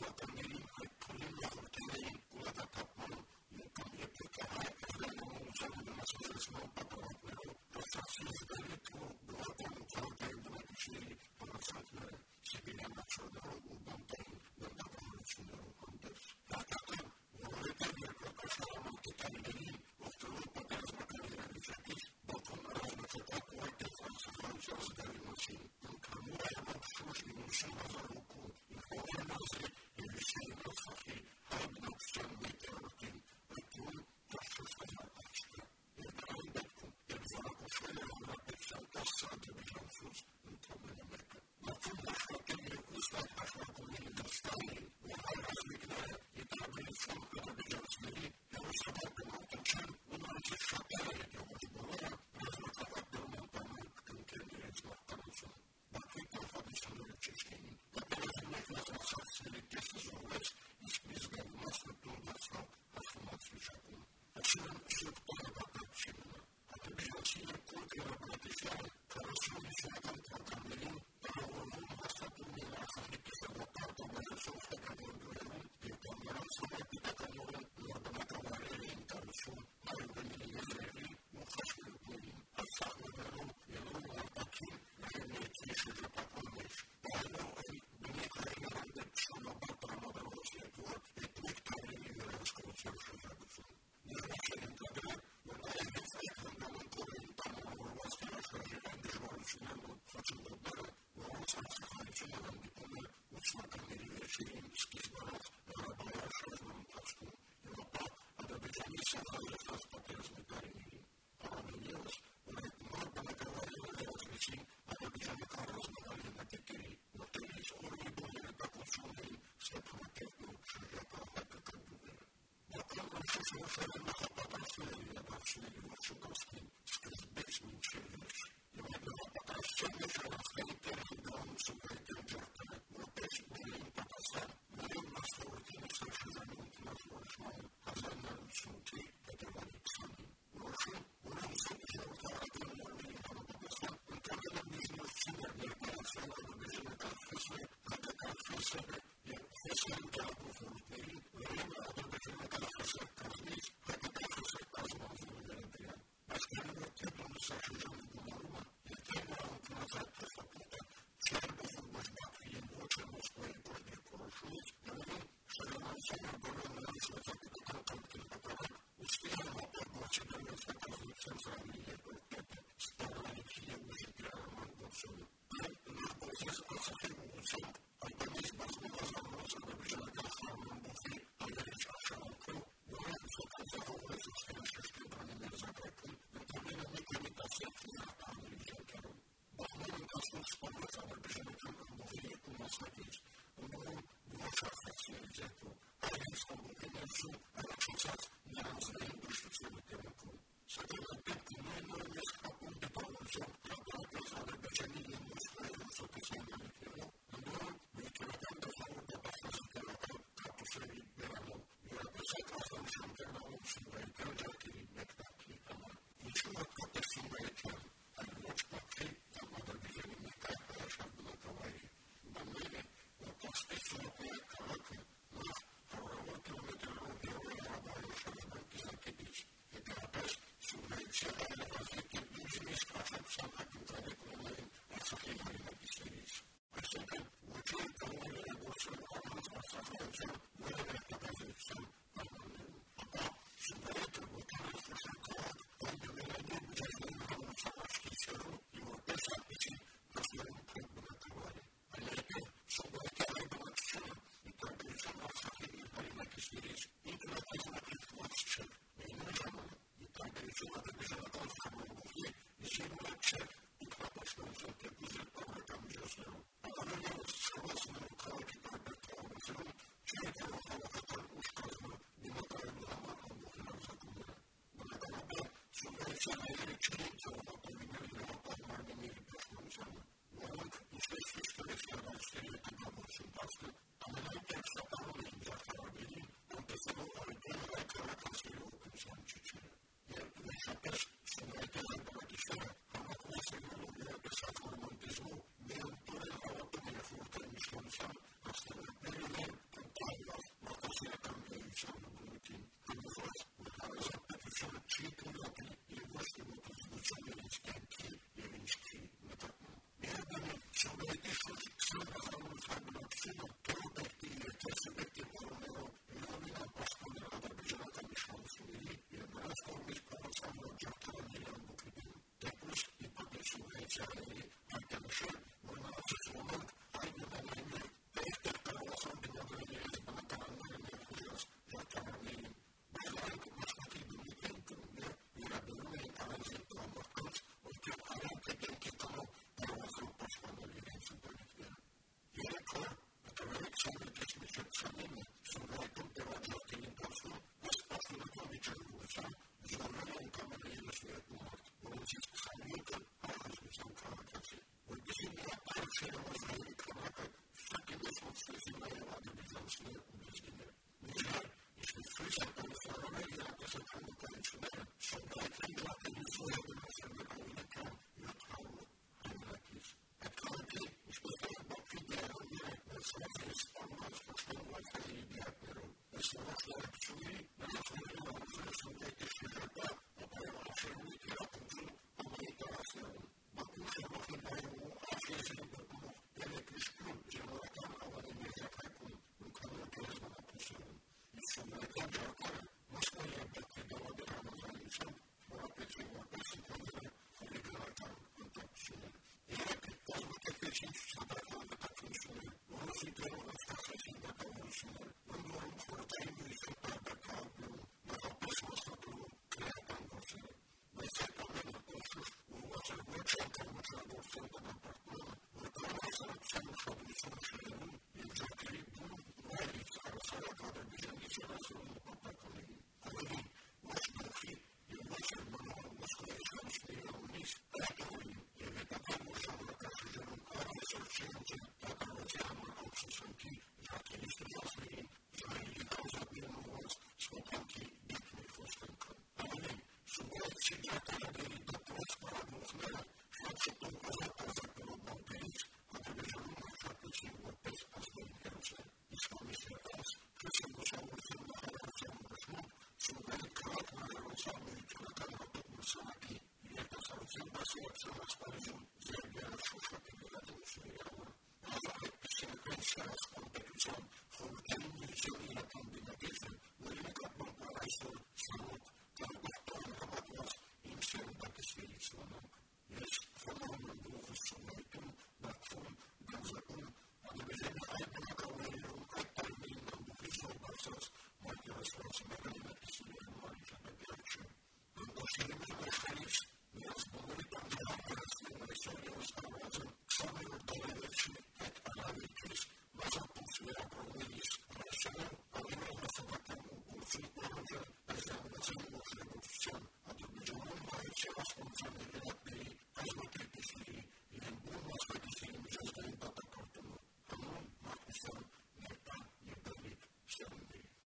que eu попросили, я попросили вашу консультацию. exemplu, are Istanbul, în Nemțu, are de resurrected